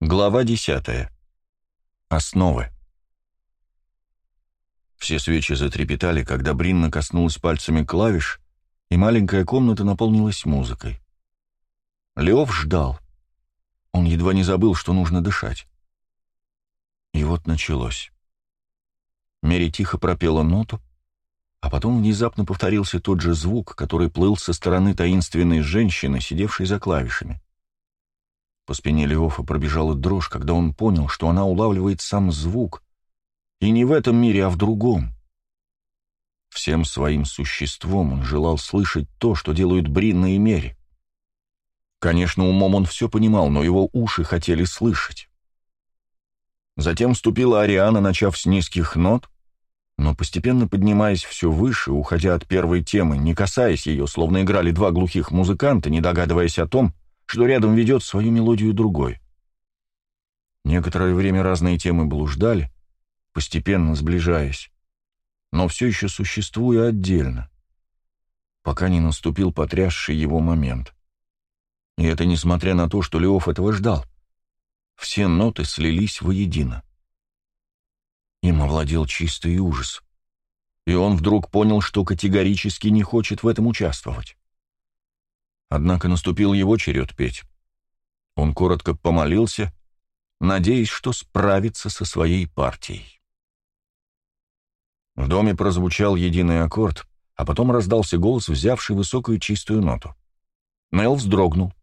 Глава 10. Основы. Все свечи затрепетали, когда Бринна коснулась пальцами клавиш, и маленькая комната наполнилась музыкой. Леов ждал. Он едва не забыл, что нужно дышать. И вот началось. Мери тихо пропела ноту, а потом внезапно повторился тот же звук, который плыл со стороны таинственной женщины, сидевшей за клавишами. По спине Леофа пробежала дрожь, когда он понял, что она улавливает сам звук. И не в этом мире, а в другом. Всем своим существом он желал слышать то, что делают Бринна и Мери. Конечно, умом он все понимал, но его уши хотели слышать. Затем вступила Ариана, начав с низких нот, но постепенно поднимаясь все выше, уходя от первой темы, не касаясь ее, словно играли два глухих музыканта, не догадываясь о том, что рядом ведет свою мелодию другой. Некоторое время разные темы блуждали, постепенно сближаясь, но все еще существуя отдельно, пока не наступил потрясший его момент. И это несмотря на то, что Леоф этого ждал. Все ноты слились воедино. Им овладел чистый ужас. И он вдруг понял, что категорически не хочет в этом участвовать. Однако наступил его черед петь. Он коротко помолился, надеясь, что справится со своей партией. В доме прозвучал единый аккорд, а потом раздался голос, взявший высокую чистую ноту. Нел вздрогнул.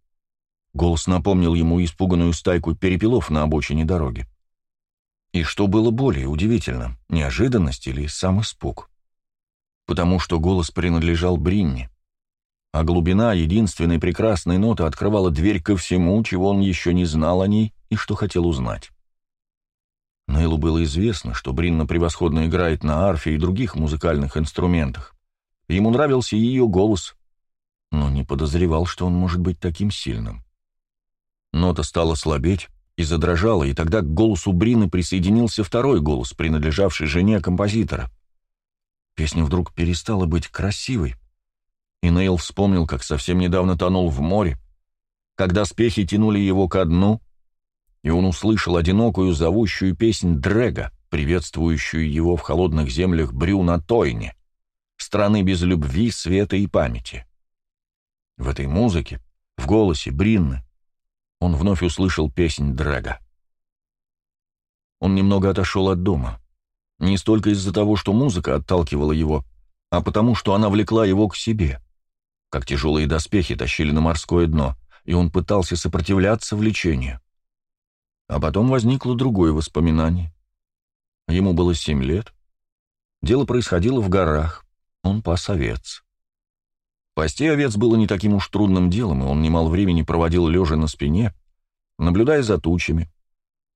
Голос напомнил ему испуганную стайку перепелов на обочине дороги. И что было более удивительно, неожиданность или сам испуг? Потому что голос принадлежал Бринне а глубина единственной прекрасной ноты открывала дверь ко всему, чего он еще не знал о ней и что хотел узнать. Нейлу было известно, что Бринна превосходно играет на арфе и других музыкальных инструментах. Ему нравился ее голос, но не подозревал, что он может быть таким сильным. Нота стала слабеть и задрожала, и тогда к голосу Брины присоединился второй голос, принадлежавший жене композитора. Песня вдруг перестала быть красивой, и Нейл вспомнил, как совсем недавно тонул в море, когда спехи тянули его ко дну, и он услышал одинокую зовущую песнь Дрэга, приветствующую его в холодных землях Брю Тойне, страны без любви, света и памяти. В этой музыке, в голосе Бринны, он вновь услышал песнь Дрэга. Он немного отошел от дома. Не столько из-за того, что музыка отталкивала его, а потому, что она влекла его к себе как тяжелые доспехи тащили на морское дно, и он пытался сопротивляться влечению. А потом возникло другое воспоминание. Ему было семь лет. Дело происходило в горах. Он пас овец. Пасти овец было не таким уж трудным делом, и он немало времени проводил лежа на спине, наблюдая за тучами,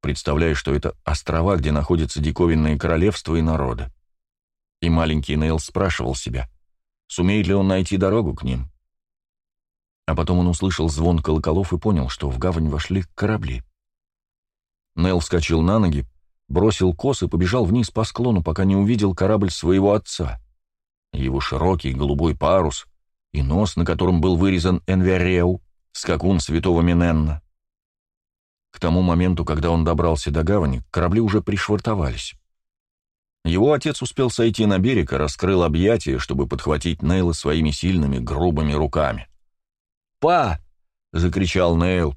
представляя, что это острова, где находятся диковинные королевства и народы. И маленький Нейл спрашивал себя, Сумеет ли он найти дорогу к ним? А потом он услышал звон колоколов и понял, что в гавань вошли корабли. Нел вскочил на ноги, бросил кос и побежал вниз по склону, пока не увидел корабль своего отца. Его широкий голубой парус и нос, на котором был вырезан Энвереу, скакун святого Миненна. К тому моменту, когда он добрался до гавани, корабли уже пришвартовались. Его отец успел сойти на берег и раскрыл объятия, чтобы подхватить Нейла своими сильными, грубыми руками. «Па!» — закричал Нейл.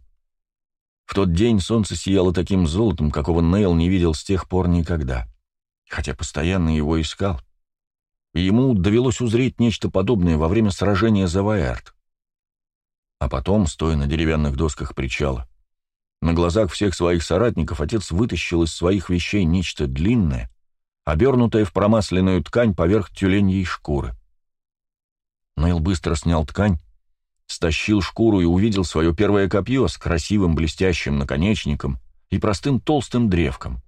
В тот день солнце сияло таким золотом, какого Нейл не видел с тех пор никогда, хотя постоянно его искал. Ему довелось узреть нечто подобное во время сражения за Ваэрт. А потом, стоя на деревянных досках причала, на глазах всех своих соратников отец вытащил из своих вещей нечто длинное, обернутая в промасленную ткань поверх тюленьей шкуры. Нейл быстро снял ткань, стащил шкуру и увидел свое первое копье с красивым блестящим наконечником и простым толстым древком.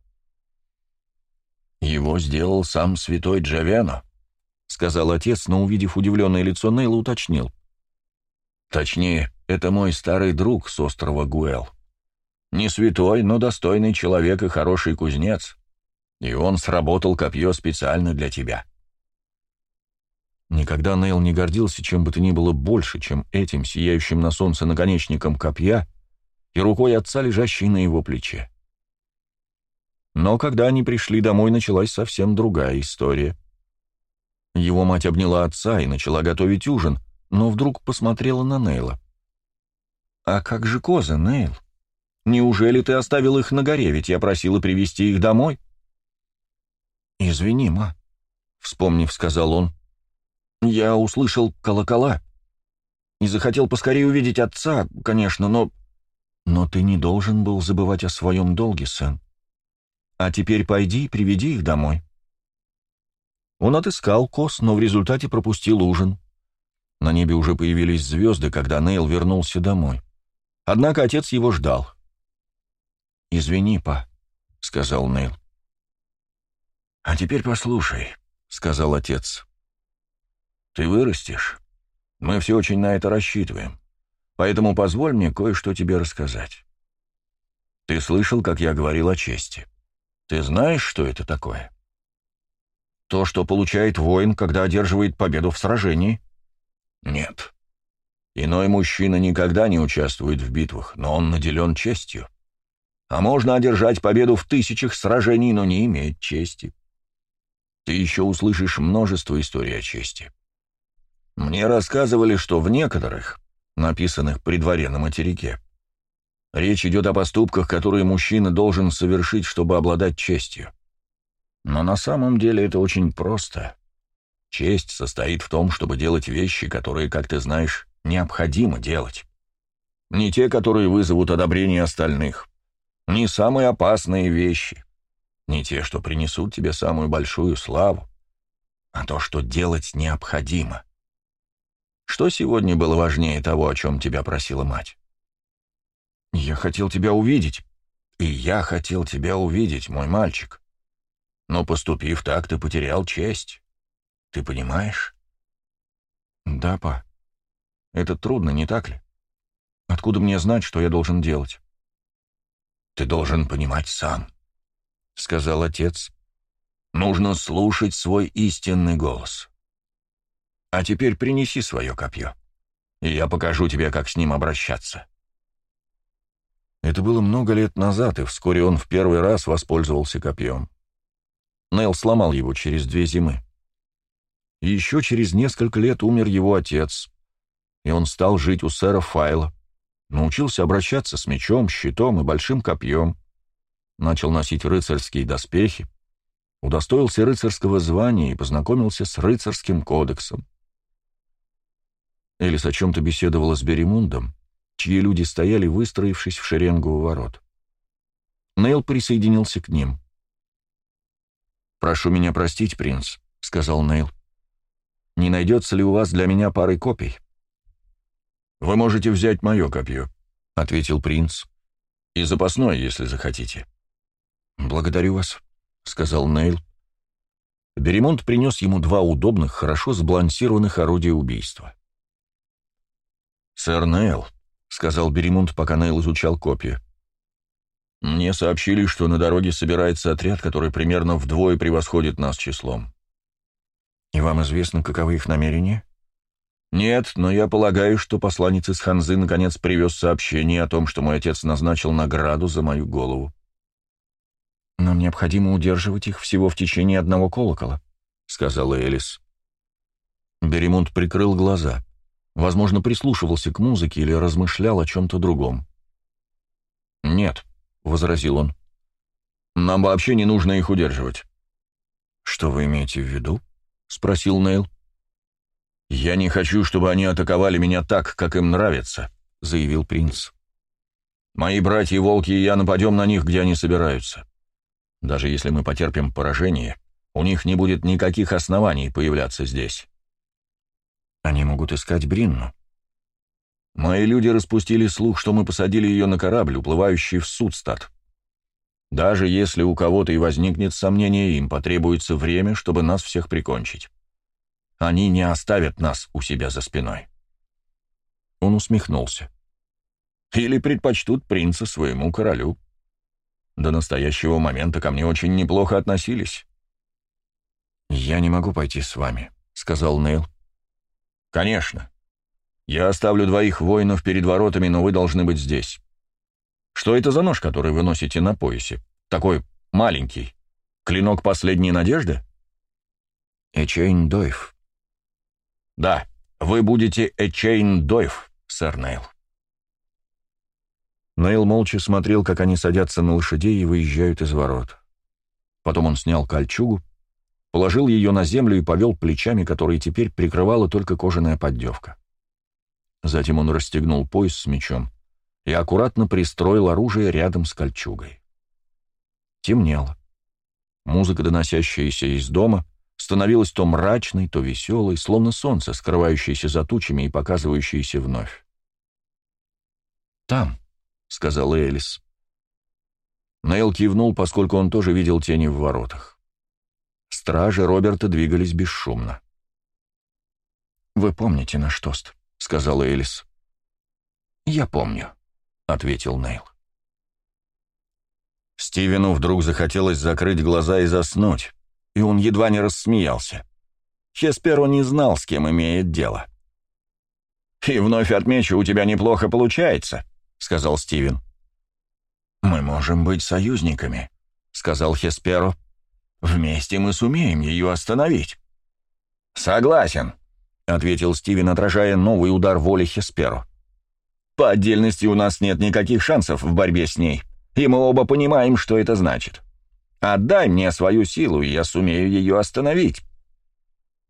«Его сделал сам святой Джавяно», — сказал отец, но, увидев удивленное лицо Нейла, уточнил. «Точнее, это мой старый друг с острова Гуэл. Не святой, но достойный человек и хороший кузнец и он сработал копье специально для тебя». Никогда Нейл не гордился чем бы то ни было больше, чем этим сияющим на солнце наконечником копья и рукой отца, лежащей на его плече. Но когда они пришли домой, началась совсем другая история. Его мать обняла отца и начала готовить ужин, но вдруг посмотрела на Нейла. «А как же козы, Нейл? Неужели ты оставил их на горе, ведь я просила привезти их домой?» «Извини, ма», — вспомнив, сказал он. «Я услышал колокола и захотел поскорее увидеть отца, конечно, но...» «Но ты не должен был забывать о своем долге, сын. А теперь пойди и приведи их домой». Он отыскал коз, но в результате пропустил ужин. На небе уже появились звезды, когда Нейл вернулся домой. Однако отец его ждал. «Извини, па», — сказал Нейл. «А теперь послушай», — сказал отец. «Ты вырастешь. Мы все очень на это рассчитываем. Поэтому позволь мне кое-что тебе рассказать. Ты слышал, как я говорил о чести. Ты знаешь, что это такое?» То, что получает воин, когда одерживает победу в сражении? Нет. Иной мужчина никогда не участвует в битвах, но он наделен честью. А можно одержать победу в тысячах сражений, но не иметь чести. Ты еще услышишь множество историй о чести. Мне рассказывали, что в некоторых, написанных при дворе на материке, речь идет о поступках, которые мужчина должен совершить, чтобы обладать честью. Но на самом деле это очень просто. Честь состоит в том, чтобы делать вещи, которые, как ты знаешь, необходимо делать. Не те, которые вызовут одобрение остальных. Не самые опасные вещи. Не те, что принесут тебе самую большую славу. А то, что делать необходимо. Что сегодня было важнее того, о чем тебя просила мать? «Я хотел тебя увидеть». «И я хотел тебя увидеть, мой мальчик. Но, поступив так, ты потерял честь. Ты понимаешь? Да, па. Это трудно, не так ли? Откуда мне знать, что я должен делать? Ты должен понимать сам, — сказал отец. Нужно слушать свой истинный голос. А теперь принеси свое копье, и я покажу тебе, как с ним обращаться. Это было много лет назад, и вскоре он в первый раз воспользовался копьем. Нейл сломал его через две зимы. И еще через несколько лет умер его отец, и он стал жить у сэра Файла, научился обращаться с мечом, щитом и большим копьем, начал носить рыцарские доспехи, удостоился рыцарского звания и познакомился с рыцарским кодексом. Элис о чем-то беседовала с Беремундом, чьи люди стояли, выстроившись в шеренгу у ворот. Нейл присоединился к ним. «Прошу меня простить, принц», — сказал Нейл. «Не найдется ли у вас для меня пары копий?» «Вы можете взять мое копье», — ответил принц. «И запасное, если захотите». «Благодарю вас», — сказал Нейл. Беремонт принес ему два удобных, хорошо сбалансированных орудия убийства. «Сэр Нейл», — сказал Беремонт, пока Нейл изучал копию, мне сообщили, что на дороге собирается отряд, который примерно вдвое превосходит нас числом. И вам известно, каковы их намерения? Нет, но я полагаю, что посланец из Ханзы наконец привез сообщение о том, что мой отец назначил награду за мою голову. Нам необходимо удерживать их всего в течение одного колокола, сказала Элис. Беремунд прикрыл глаза. Возможно, прислушивался к музыке или размышлял о чем-то другом. «Нет», — возразил он. «Нам вообще не нужно их удерживать». «Что вы имеете в виду?» — спросил Нейл. «Я не хочу, чтобы они атаковали меня так, как им нравится», — заявил принц. «Мои братья-волки и я нападем на них, где они собираются. Даже если мы потерпим поражение, у них не будет никаких оснований появляться здесь». «Они могут искать Бринну», Мои люди распустили слух, что мы посадили ее на корабль, уплывающий в Судстад. Даже если у кого-то и возникнет сомнение, им потребуется время, чтобы нас всех прикончить. Они не оставят нас у себя за спиной. Он усмехнулся. Или предпочтут принца своему королю. До настоящего момента ко мне очень неплохо относились. «Я не могу пойти с вами», — сказал Нейл. «Конечно. Я оставлю двоих воинов перед воротами, но вы должны быть здесь. Что это за нож, который вы носите на поясе? Такой маленький. Клинок последней надежды? Эчейн Дойв. Да, вы будете Эчейн Дойв, сэр Нейл. Нейл молча смотрел, как они садятся на лошадей и выезжают из ворот. Потом он снял кольчугу, положил ее на землю и повел плечами, которые теперь прикрывала только кожаная поддевка. Затем он расстегнул пояс с мечом и аккуратно пристроил оружие рядом с кольчугой. Темнело. Музыка, доносящаяся из дома, становилась то мрачной, то веселой, словно солнце, скрывающееся за тучами и показывающееся вновь. «Там», — сказал Элис. Нейл кивнул, поскольку он тоже видел тени в воротах. Стражи Роберта двигались бесшумно. «Вы помните наш тост?» — сказал Элис. «Я помню», — ответил Нейл. Стивену вдруг захотелось закрыть глаза и заснуть, и он едва не рассмеялся. Хесперо не знал, с кем имеет дело. «И вновь отмечу, у тебя неплохо получается», — сказал Стивен. «Мы можем быть союзниками», — сказал Хесперо. «Вместе мы сумеем ее остановить». «Согласен», — ответил Стивен, отражая новый удар воли Хесперо. «По отдельности у нас нет никаких шансов в борьбе с ней, и мы оба понимаем, что это значит. Отдай мне свою силу, и я сумею ее остановить».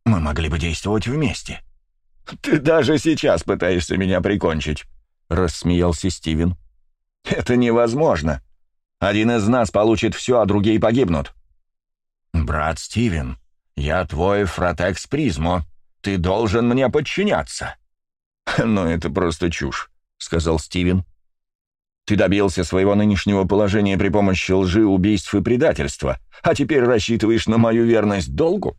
«Мы могли бы действовать вместе». «Ты даже сейчас пытаешься меня прикончить», — рассмеялся Стивен. «Это невозможно. Один из нас получит все, а другие погибнут». «Брат Стивен, я твой фратекс Призмо. Ты должен мне подчиняться». «Ну, это просто чушь», — сказал Стивен. «Ты добился своего нынешнего положения при помощи лжи, убийств и предательства, а теперь рассчитываешь на мою верность долгу?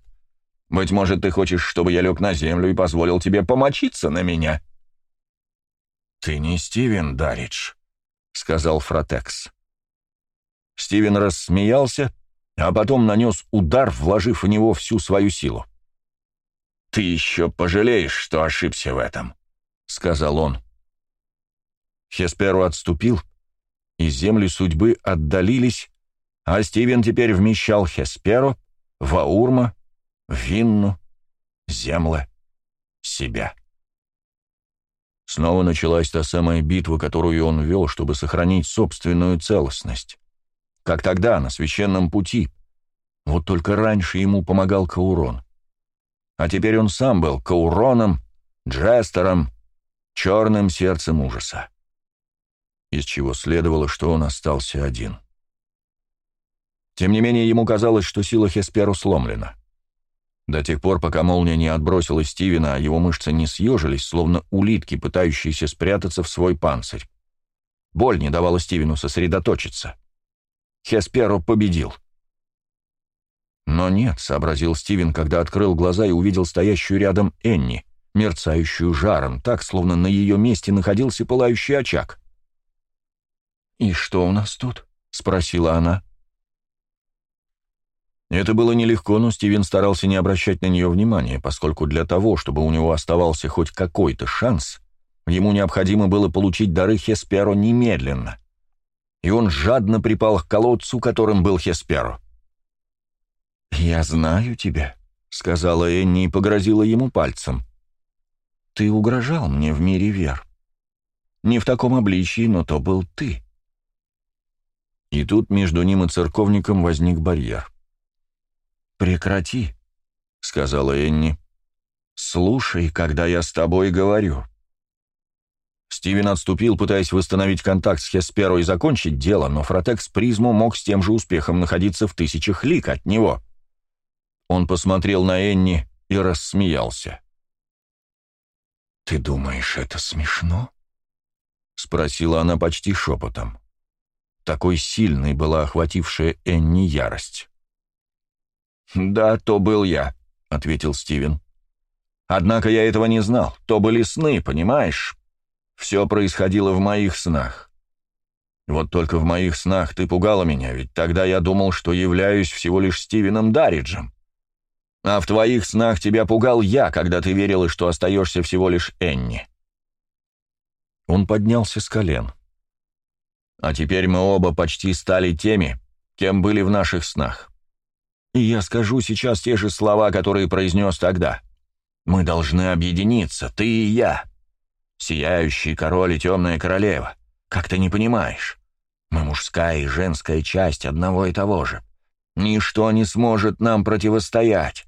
Быть может, ты хочешь, чтобы я лег на землю и позволил тебе помочиться на меня?» «Ты не Стивен Даридж», — сказал Фротекс. Стивен рассмеялся, а потом нанес удар, вложив в него всю свою силу. «Ты еще пожалеешь, что ошибся в этом», — сказал он. Хесперу отступил, и земли судьбы отдалились, а Стивен теперь вмещал Хесперу, Ваурма, Винну, Земле, себя. Снова началась та самая битва, которую он вел, чтобы сохранить собственную целостность. Как тогда, на священном пути. Вот только раньше ему помогал Каурон. А теперь он сам был Кауроном, Джестером, черным сердцем ужаса. Из чего следовало, что он остался один. Тем не менее, ему казалось, что сила Хесперу сломлена. До тех пор, пока молния не отбросила Стивена, а его мышцы не съежились, словно улитки, пытающиеся спрятаться в свой панцирь. Боль не давала Стивену сосредоточиться. Хесперо победил. Но нет, сообразил Стивен, когда открыл глаза и увидел стоящую рядом Энни, мерцающую жаром, так, словно на ее месте находился пылающий очаг. «И что у нас тут?» — спросила она. Это было нелегко, но Стивен старался не обращать на нее внимания, поскольку для того, чтобы у него оставался хоть какой-то шанс, ему необходимо было получить дары Хесперо немедленно. И он жадно припал к колодцу, которым был Хесперо. «Я знаю тебя», — сказала Энни и погрозила ему пальцем. «Ты угрожал мне в мире вер. Не в таком обличии, но то был ты». И тут между ним и церковником возник барьер. «Прекрати», — сказала Энни. «Слушай, когда я с тобой говорю». Стивен отступил, пытаясь восстановить контакт с Хесперо и закончить дело, но Фротекс Призму мог с тем же успехом находиться в тысячах лик от него. Он посмотрел на Энни и рассмеялся. «Ты думаешь, это смешно?» — спросила она почти шепотом. Такой сильной была охватившая Энни ярость. «Да, то был я», — ответил Стивен. «Однако я этого не знал. То были сны, понимаешь? Все происходило в моих снах. Вот только в моих снах ты пугала меня, ведь тогда я думал, что являюсь всего лишь Стивеном Дарриджем. А в твоих снах тебя пугал я, когда ты верила, что остаешься всего лишь Энни». Он поднялся с колен. А теперь мы оба почти стали теми, кем были в наших снах. И я скажу сейчас те же слова, которые произнес тогда. Мы должны объединиться, ты и я. Сияющий король и темная королева. Как ты не понимаешь? Мы мужская и женская часть одного и того же. Ничто не сможет нам противостоять.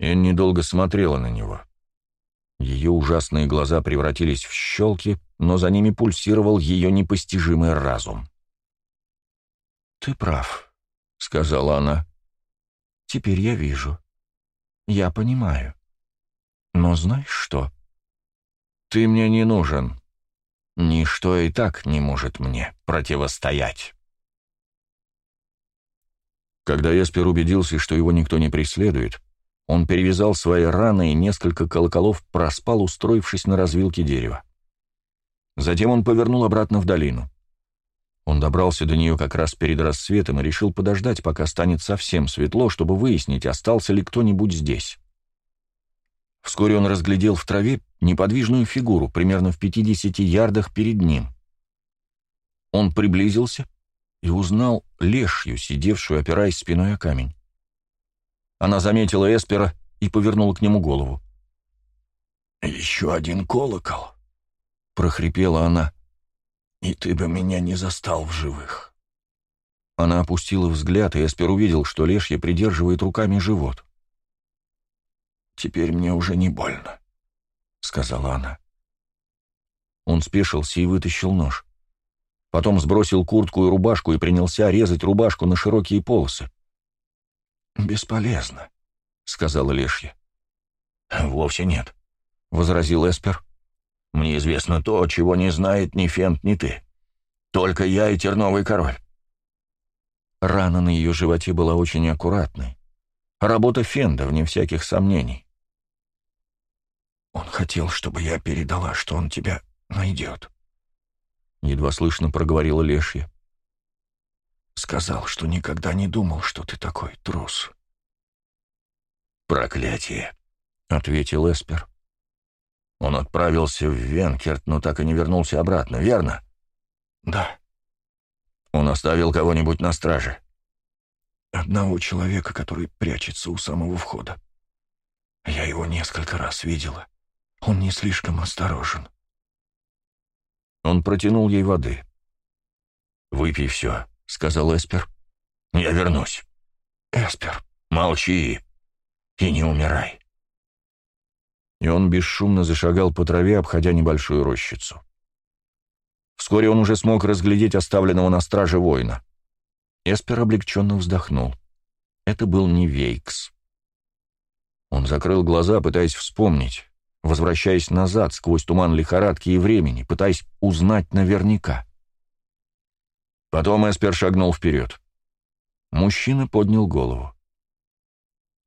Эн недолго смотрела на него. Ее ужасные глаза превратились в щелки, но за ними пульсировал ее непостижимый разум. «Ты прав», — сказала она. «Теперь я вижу. Я понимаю. Но знаешь что? Ты мне не нужен. Ничто и так не может мне противостоять». Когда Эспер убедился, что его никто не преследует, он перевязал свои раны и несколько колоколов проспал, устроившись на развилке дерева. Затем он повернул обратно в долину. Он добрался до нее как раз перед рассветом и решил подождать, пока станет совсем светло, чтобы выяснить, остался ли кто-нибудь здесь. Вскоре он разглядел в траве неподвижную фигуру, примерно в 50 ярдах перед ним. Он приблизился и узнал лешью, сидевшую, опираясь спиной о камень. Она заметила Эспера и повернула к нему голову. «Еще один колокол», — прохрипела она, — «и ты бы меня не застал в живых». Она опустила взгляд, и Эспер увидел, что Лешья придерживает руками живот. «Теперь мне уже не больно», — сказала она. Он спешился и вытащил нож. Потом сбросил куртку и рубашку и принялся резать рубашку на широкие полосы. «Бесполезно», — сказала Лешья. «Вовсе нет», — возразил Эспер. «Мне известно то, чего не знает ни Фент, ни ты. Только я и Терновый король». Рана на ее животе была очень аккуратной. Работа Фенда, вне всяких сомнений. «Он хотел, чтобы я передала, что он тебя найдет», — едва слышно проговорила Лешья. Сказал, что никогда не думал, что ты такой трус. «Проклятие!» — ответил Эспер. «Он отправился в Венкерт, но так и не вернулся обратно, верно?» «Да». «Он оставил кого-нибудь на страже?» «Одного человека, который прячется у самого входа. Я его несколько раз видела. Он не слишком осторожен». Он протянул ей воды. «Выпей все», — сказал Эспер. «Я вернусь». «Эспер». «Молчи и не умирай». И он бесшумно зашагал по траве, обходя небольшую рощицу. Вскоре он уже смог разглядеть оставленного на страже воина. Эспер облегченно вздохнул. Это был не Вейкс. Он закрыл глаза, пытаясь вспомнить, возвращаясь назад сквозь туман лихорадки и времени, пытаясь узнать наверняка. Потом Эспер шагнул вперед. Мужчина поднял голову.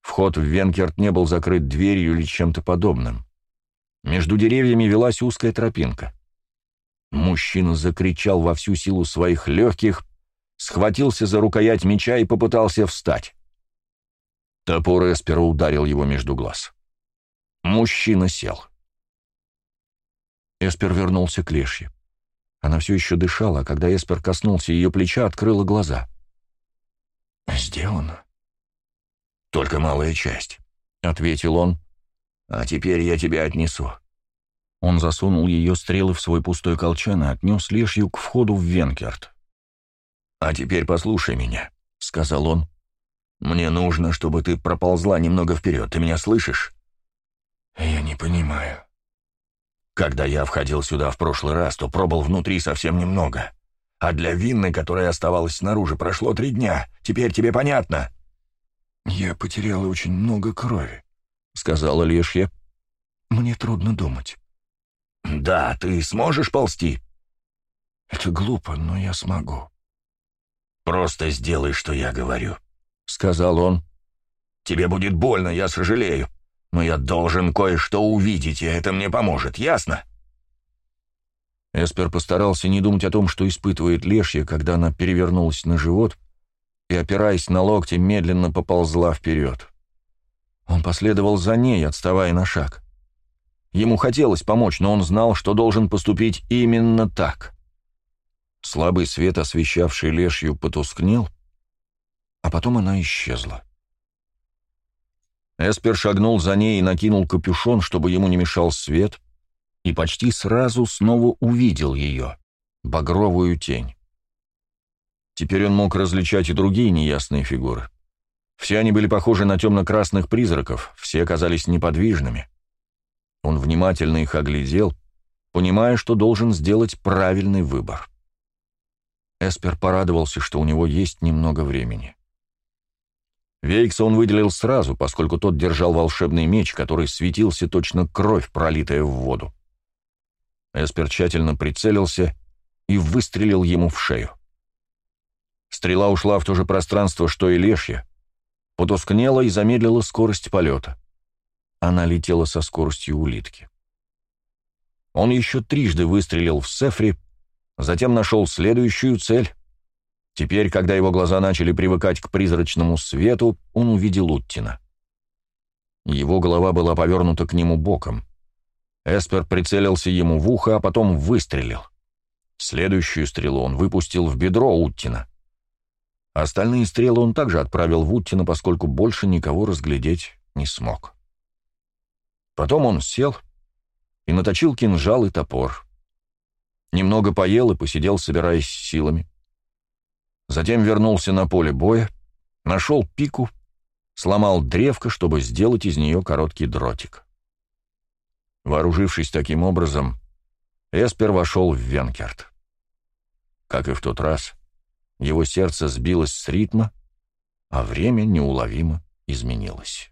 Вход в Венкерт не был закрыт дверью или чем-то подобным. Между деревьями велась узкая тропинка. Мужчина закричал во всю силу своих легких, схватился за рукоять меча и попытался встать. Топор Эспера ударил его между глаз. Мужчина сел. Эспер вернулся к Лешье. Она все еще дышала, а когда Эспер коснулся ее плеча, открыла глаза. «Сделано». «Только малая часть», — ответил он. «А теперь я тебя отнесу». Он засунул ее стрелы в свой пустой колчан и отнес лешью к входу в Венкерт. «А теперь послушай меня», — сказал он. «Мне нужно, чтобы ты проползла немного вперед. Ты меня слышишь?» «Я не понимаю». Когда я входил сюда в прошлый раз, то пробыл внутри совсем немного. А для винны, которая оставалась снаружи, прошло три дня. Теперь тебе понятно?» «Я потеряла очень много крови», — сказала Лешья. «Мне трудно думать». «Да, ты сможешь ползти?» «Это глупо, но я смогу». «Просто сделай, что я говорю», — сказал он. «Тебе будет больно, я сожалею но я должен кое-что увидеть, и это мне поможет, ясно?» Эспер постарался не думать о том, что испытывает Лешья, когда она перевернулась на живот и, опираясь на локти, медленно поползла вперед. Он последовал за ней, отставая на шаг. Ему хотелось помочь, но он знал, что должен поступить именно так. Слабый свет, освещавший лешью, потускнел, а потом она исчезла. Эспер шагнул за ней и накинул капюшон, чтобы ему не мешал свет, и почти сразу снова увидел ее, багровую тень. Теперь он мог различать и другие неясные фигуры. Все они были похожи на темно-красных призраков, все оказались неподвижными. Он внимательно их оглядел, понимая, что должен сделать правильный выбор. Эспер порадовался, что у него есть немного времени. Вейкса он выделил сразу, поскольку тот держал волшебный меч, который светился точно кровь, пролитая в воду. Эспер тщательно прицелился и выстрелил ему в шею. Стрела ушла в то же пространство, что и лешья, потускнела и замедлила скорость полета. Она летела со скоростью улитки. Он еще трижды выстрелил в Сефри, затем нашел следующую цель. Теперь, когда его глаза начали привыкать к призрачному свету, он увидел Уттина. Его голова была повернута к нему боком. Эспер прицелился ему в ухо, а потом выстрелил. Следующую стрелу он выпустил в бедро Уттина. Остальные стрелы он также отправил в Уттина, поскольку больше никого разглядеть не смог. Потом он сел и наточил кинжал и топор. Немного поел и посидел, собираясь силами. Затем вернулся на поле боя, нашел пику, сломал древко, чтобы сделать из нее короткий дротик. Вооружившись таким образом, Эспер вошел в Венкерт. Как и в тот раз, его сердце сбилось с ритма, а время неуловимо изменилось.